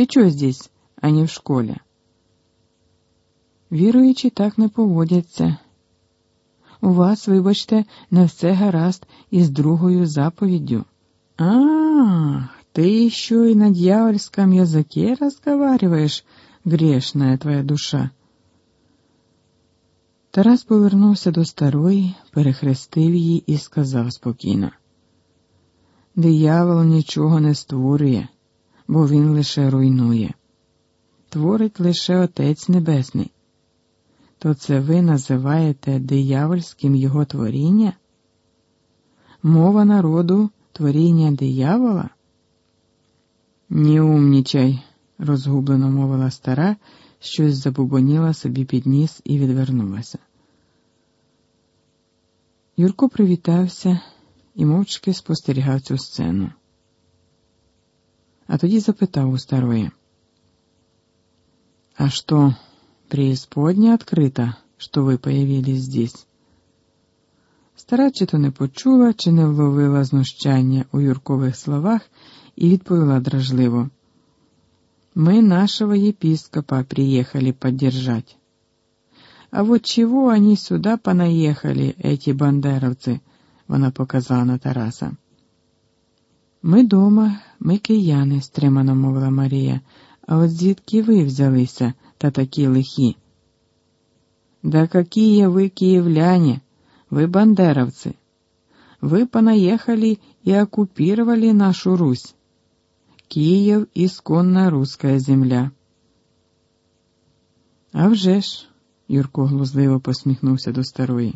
Ты чё здесь, а не в школі? Віруючі так не поводяться. У вас, вибачте, не все гаразд із другою заповіддю. А, ты еще и на дьявольском языке разговариваешь, грешная твоя душа. Тарас повернувся до старої, перехрестив її і сказав спокійно. Диявол нічого не створює, бо він лише руйнує. Творить лише Отець Небесний. То це ви називаєте диявольським його творіння? Мова народу творіння диявола? Не умнічай, розгублено мовила стара, щось забубоніла собі під ніс і відвернулася. Юрко привітався і мовчки спостерігав цю сцену А тоді запитав у старої. А что, преисподня открыта, что вы появились здесь? Стара чи то не почула, чи не вловила знущання у Юркових словах і відповіла дражливо. Мы нашего епископа приехали поддержать. А вот чего они сюда понаехали, эти бандеровцы, вона показала на Тараса. Ми дома, ми кияни, стримано мовила Марія, а от звідки ви взялися та такі лихі? Да какие вы киевляне, вы бандеровцы. Вы понаехали и оккупировали нашу Русь. Київ ісконна руська земля. «А вже ж», – Юрко глузливо посміхнувся до старої.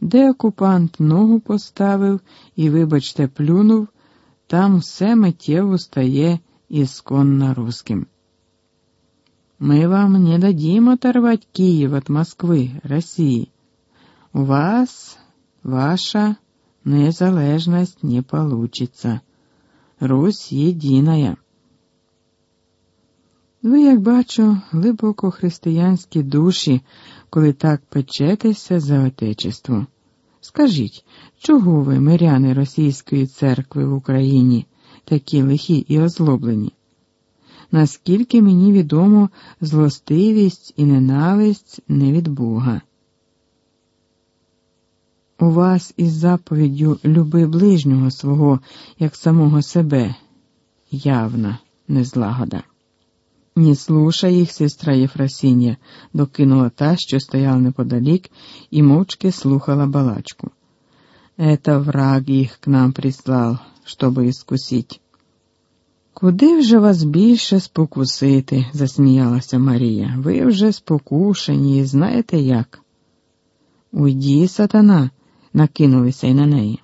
Де окупант ногу поставив і, вибачте, плюнув, там все миттєво стає ісконно русским. Мы вам не дадим оторвать Киев от Москвы, России. У вас ваша незалежность не получится. Русь єдиная. Ви, як бачу, глибоко християнські душі, коли так печетеся за Отечество. Скажіть, чого ви, миряни Російської церкви в Україні, такі лихі і озлоблені? Наскільки мені відомо, злостивість і ненависть не від Бога. У вас із заповіддю люби ближнього свого, як самого себе, явна незлагода. Не слушай їх, сестра Єфросіння, докинула та, що стояла неподалік, і мовчки слухала балачку. Это враг їх к нам прислал, щоб іскусить. Куди вже вас більше спокусити, засміялася Марія. Ви вже спокушені, знаєте як? Уйді, сатана накинулися й на неї.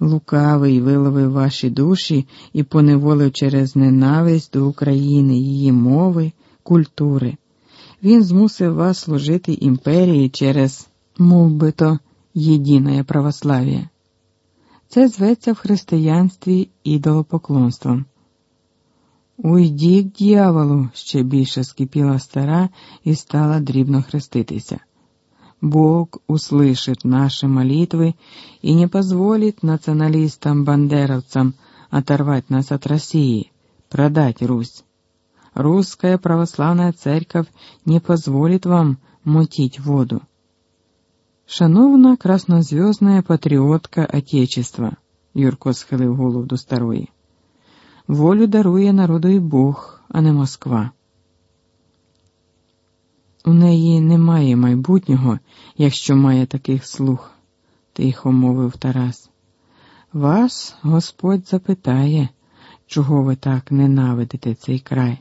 Лукавий виловив ваші душі і поневолив через ненависть до України, її мови, культури. Він змусив вас служити імперії через, мов би то, єдине православ'я. Це зветься в християнстві ідолопоклонством. Уйді к дьяволу, ще більше скипіла стара і стала дрібно хреститися. Бог услышит наши молитвы и не позволит националистам-бандеровцам оторвать нас от России, продать Русь. Русская православная церковь не позволит вам мутить воду. Шановна краснозвездная патріотка Отечества, Юрко схилив голову до старої. Волю дарує народу і Бог, а не Москва. У неї немає майбутнього, якщо має таких слух, тихо мовив Тарас. Вас Господь запитає, чого ви так ненавидите цей край.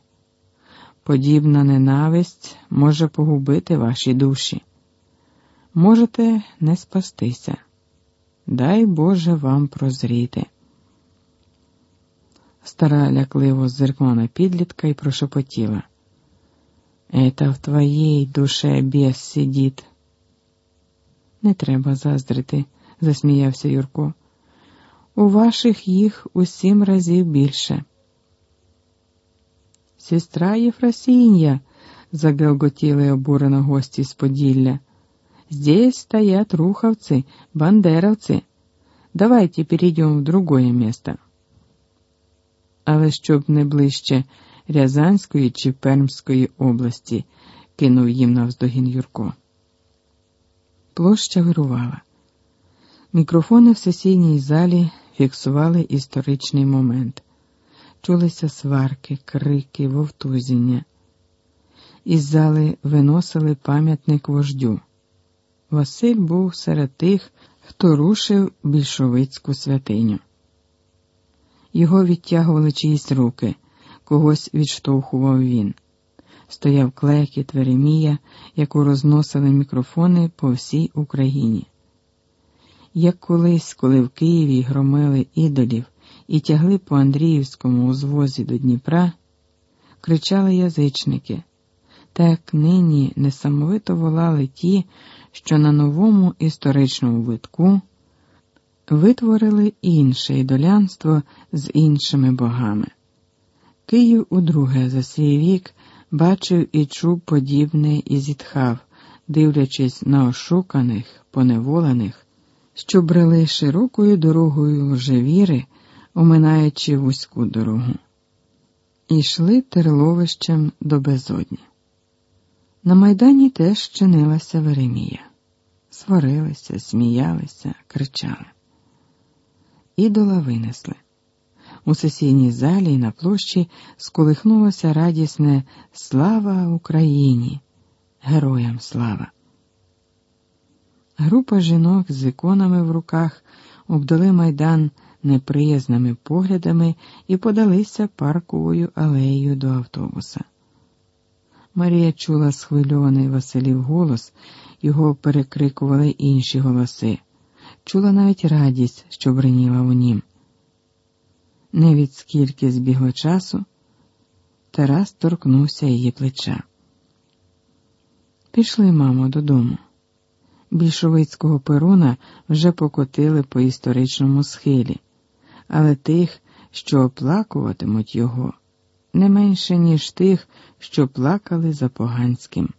Подібна ненависть може погубити ваші душі. Можете не спастися. Дай Боже вам прозріти. Стара лякливо зиркнула на підлітка і прошепотіла. Это в твоїй душе бес сидить. Не треба заздрити, засміявся Юрко. У ваших їх у сім разів більше. Сестра Єфросінья, загелготіли обурено гості з Поділля. Здесь стоят руховцы, бандеровцы. Давайте перейдем в другое место. Але щоб не ближче Рязанської чи Пермської області, кинув їм навздогін Юрко. Площа вирувала. Мікрофони в сесійній залі фіксували історичний момент. Чулися сварки, крики, вовтузіння. Із зали виносили пам'ятник вождю. Василь був серед тих, хто рушив більшовицьку святиню. Його відтягували чиїсь руки, когось відштовхував він. Стояв клекіт Веремія, яку розносили мікрофони по всій Україні. Як колись, коли в Києві громили ідолів і тягли по Андріївському узвозі до Дніпра, кричали язичники, так нині несамовито волали ті, що на новому історичному витку витворили інше ідолянство з іншими богами. Київ удруге за свій вік бачив і чув подібне і зітхав, дивлячись на ошуканих, поневолених, що брели широкою дорогою лжевіри, оминаючи вузьку дорогу, і йшли терловищем до безодні. На майдані теж чинилася Веремія. Сварилися, сміялися, кричали. Ідола винесли. У сесійній залі і на площі сколихнулося радісне Слава Україні! Героям слава! Група жінок з іконами в руках обдали майдан неприязними поглядами і подалися парковою алеєю до автобуса. Марія чула схвильований Василів голос, його перекрикували інші голоси, чула навіть радість, що бриніла у нім. Не від скільки збігло часу, Тарас торкнувся її плеча. Пішли, мамо, додому. Більшовицького перуна вже покотили по історичному схилі, але тих, що оплакуватимуть його, не менше, ніж тих, що плакали за поганським.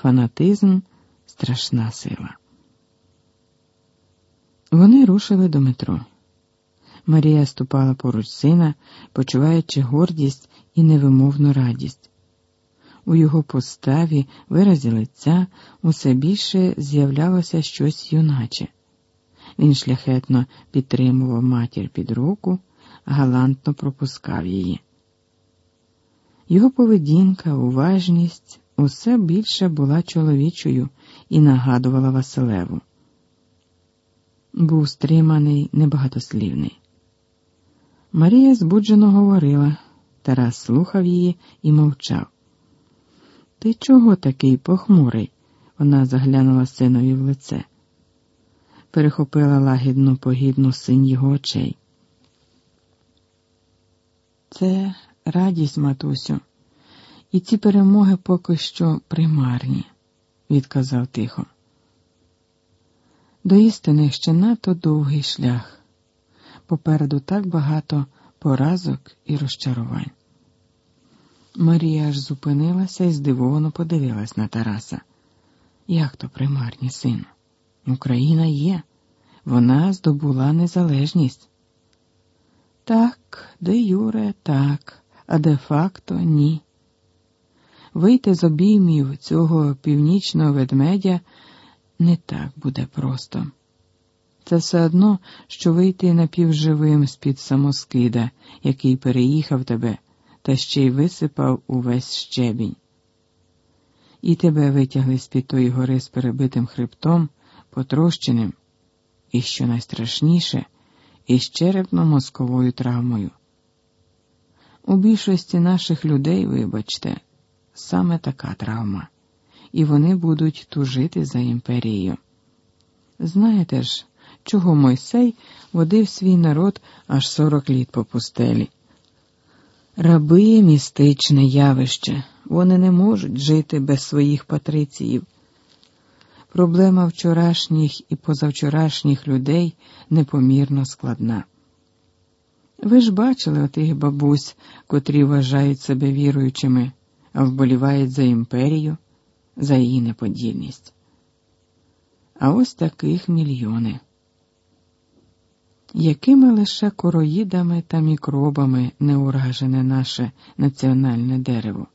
Фанатизм страшна сила. Вони рушили до метро. Марія ступала поруч сина, почуваючи гордість і невимовну радість. У його поставі, виразі лиця, усе більше з'являлося щось юначе. Він шляхетно підтримував матір під руку, галантно пропускав її. Його поведінка, уважність усе більше була чоловічою і нагадувала Василеву. Був стриманий, небагатослівний. Марія збуджено говорила, Тарас слухав її і мовчав. Ти чого такий похмурий? Вона заглянула синові в лице, перехопила лагідну погідну синь його очей. Це радість, матусю, і ці перемоги поки що примарні, відказав тихо. До істини ще надто довгий шлях. Попереду так багато поразок і розчарувань. Марія аж зупинилася і здивовано подивилась на Тараса. Як то примарні, сину? Україна є, вона здобула незалежність. Так, де Юре, так, а де факто ні. Вийти з обіймів цього північного ведмедя не так буде просто. Це все одно, що вийти напівживим з-під самоскида, який переїхав тебе та ще й висипав увесь щебінь. І тебе витягли з-під тої гори з перебитим хребтом, потрощеним, і, що найстрашніше, із черепно-мозковою травмою. У більшості наших людей, вибачте, саме така травма, і вони будуть тужити за імперією. Знаєте ж, чого Мойсей водив свій народ аж сорок літ по пустелі? Раби містичне явище, вони не можуть жити без своїх патриціїв. Проблема вчорашніх і позавчорашніх людей непомірно складна. Ви ж бачили отих бабусь, котрі вважають себе віруючими, а вболівають за імперію, за її неподільність. А ось таких мільйони. Якими лише короїдами та мікробами не уражене наше національне дерево.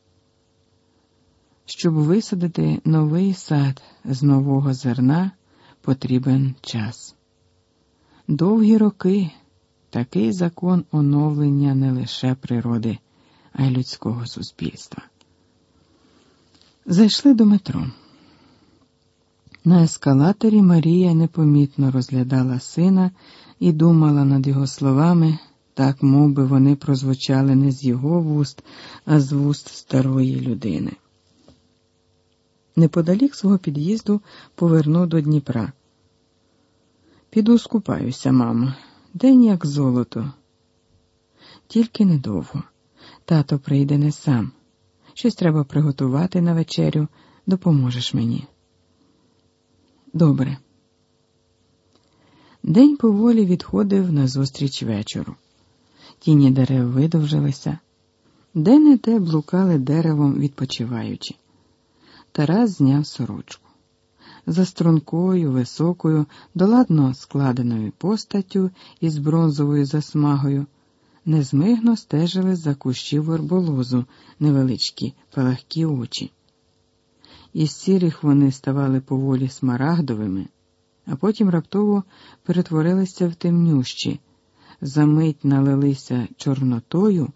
Щоб висадити новий сад з нового зерна, потрібен час. Довгі роки такий закон оновлення не лише природи, а й людського суспільства. Зайшли до метро. На ескалаторі Марія непомітно розглядала сина і думала над його словами, так мов би вони прозвучали не з його вуст, а з вуст старої людини. Неподалік свого під'їзду повернув до Дніпра. Піду скупаюся, мамо, день як золото. Тільки недовго. Тато прийде не сам. Щось треба приготувати на вечерю, допоможеш мені. Добре. День поволі відходив назустріч вечору. Тіні дерев видовжилися, де не те блукали деревом відпочиваючи. Тарас зняв сорочку. За стрункою, високою, доладно складеною постаттю із бронзовою засмагою, незмигно стежили за кущів верболозу невеличкі палахкі очі. Із сірих вони ставали поволі смарагдовими, а потім раптово перетворилися в темнющі, замить налилися чорнотою,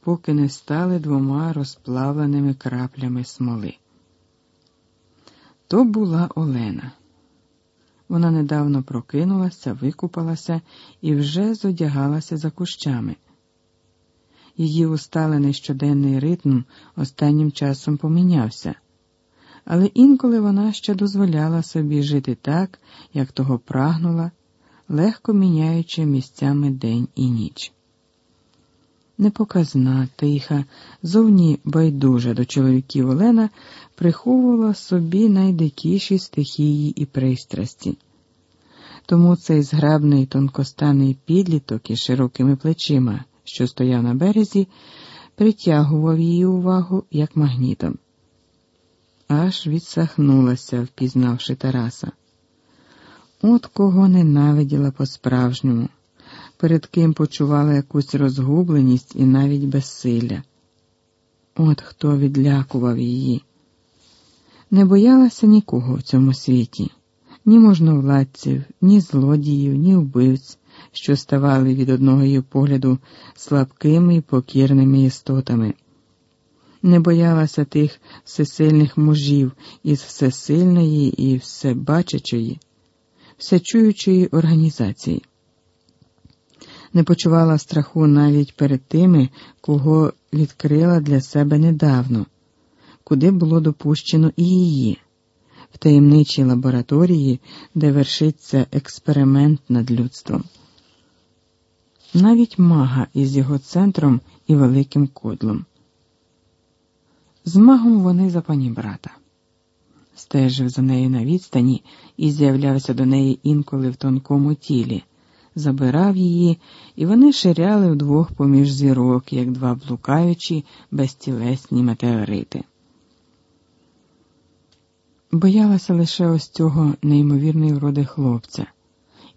поки не стали двома розплавленими краплями смоли. То була Олена. Вона недавно прокинулася, викупалася і вже зодягалася за кущами. Її усталений щоденний ритм останнім часом помінявся, але інколи вона ще дозволяла собі жити так, як того прагнула, легко міняючи місцями день і ніч непоказна, тиха, зовні байдужа до чоловіків Олена приховувала собі найдикіші стихії і пристрасті. Тому цей зграбний тонкостаний підліток із широкими плечима, що стояв на березі, притягував її увагу як магнітом. Аж відсахнулася, впізнавши Тараса. От кого ненавиділа по-справжньому перед ким почувала якусь розгубленість і навіть безсилля. От хто відлякував її. Не боялася нікого в цьому світі, ні можновладців, ні злодіїв, ні вбивць, що ставали від одного її погляду слабкими і покірними істотами. Не боялася тих всесильних мужів із всесильної і всебачачої, всечуючої організації не почувала страху навіть перед тими, кого відкрила для себе недавно, куди було допущено і її, в таємничій лабораторії, де вершиться експеримент над людством. Навіть мага із його центром і великим кодлом. З магом вони за пані брата. Стежив за нею на відстані і з'являвся до неї інколи в тонкому тілі забирав її, і вони ширяли вдвох поміж зірок, як два блукаючі безтілесні метеорити. Боялася лише ось цього неймовірної вроди хлопця,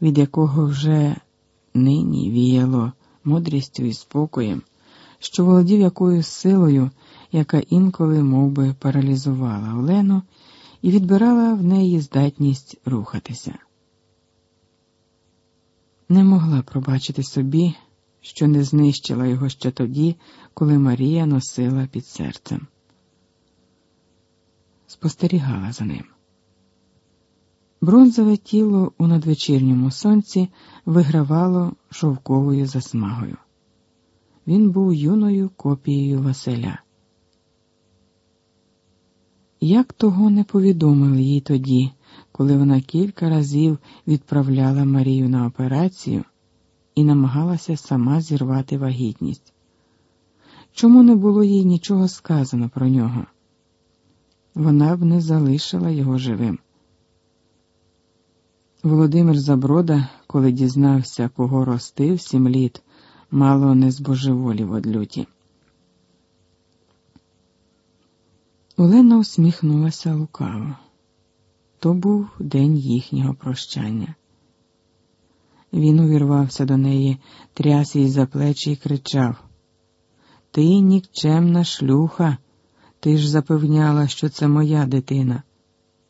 від якого вже нині віяло мудрістю і спокоєм, що володів якоюсь силою, яка інколи мов би, паралізувала Олену і відбирала в неї здатність рухатися не могла пробачити собі, що не знищила його ще тоді, коли Марія носила під серцем. Спостерігала за ним. Бронзове тіло у надвечірньому сонці вигравало шовковою засмагою. Він був юною копією Василя. Як того не повідомили їй тоді, коли вона кілька разів відправляла Марію на операцію і намагалася сама зірвати вагітність. Чому не було їй нічого сказано про нього? Вона б не залишила його живим. Володимир Заброда, коли дізнався, кого ростив сім літ, мало не збожеволів од люті. Олена усміхнулася лукаво. То був день їхнього прощання. Він увірвався до неї, тряс її за плечі і кричав: Ти нікчемна шлюха, ти ж запевняла, що це моя дитина.